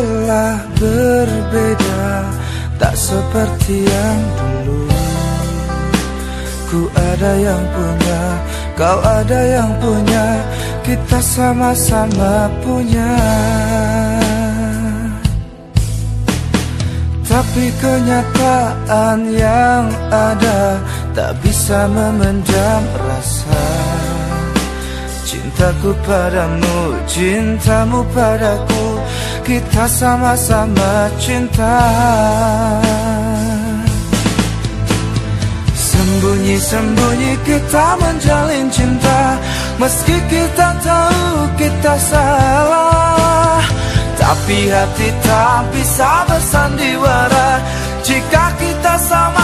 telah berbeda Tak seperti yang dulu. Ku ada yang punya Kau ada yang punya Kita sama-sama punya. Tapi kenyataan yang ada Tak bisa memendam Cintaku padamu, cintamu padaku. Kita sama-sama cinta. Sembunyi-sembunyi kita menjalin cinta. Meski kita tahu kita salah. Tapi hati tak bisa bersandiwara. Jika kita sama-sama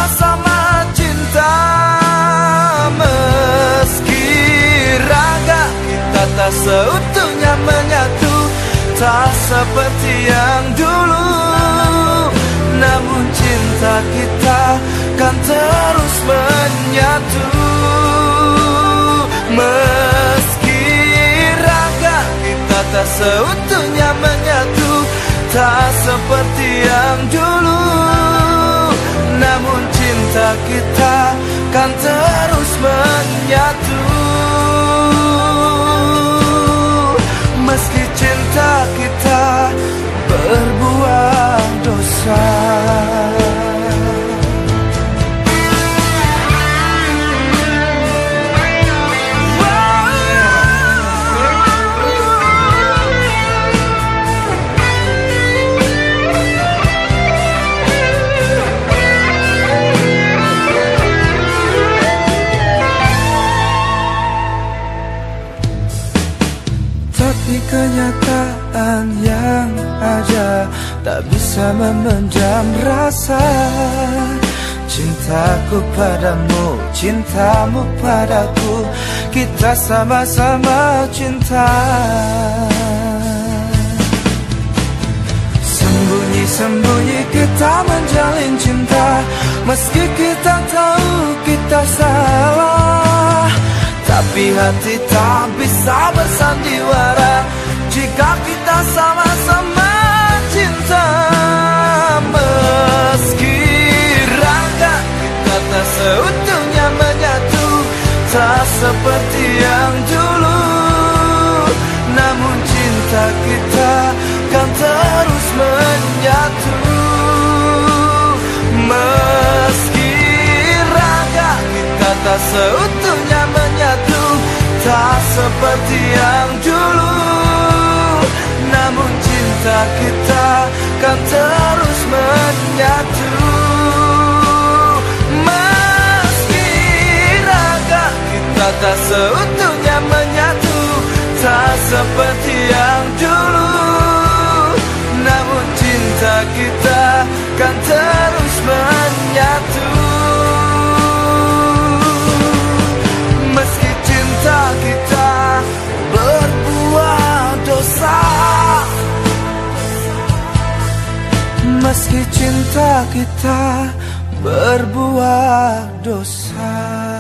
seperti yang dulu. Namun cinta kita kan terus menyatu. Meski raga kita tak seutuhnya menyatu. Tak seperti yang dulu. Namun cinta kita kan terus menyatu Tapi kenyataan yang ada Tak bisa memendam rasa. Cintaku padamu, cintamu padaku Kita sama-sama cinta. Sembunyi-sembunyi kita menjalin cinta Meski kita tahu kita salah. Tapi hati tak bisa Kita sama-sama cinta Meski raga kita tak seutuhnya menyatu Tak seperti yang dulu. Namun cinta kita kan terus menyatu. Meski raga kita tak seutuhnya menyatu Tak seperti yang dulu kita kan terus menyatu Meski raga kita tak seutuhnya menyatu Tak seperti yang dulu. Namun cinta kita kan terus menyatu kita berbuah dosa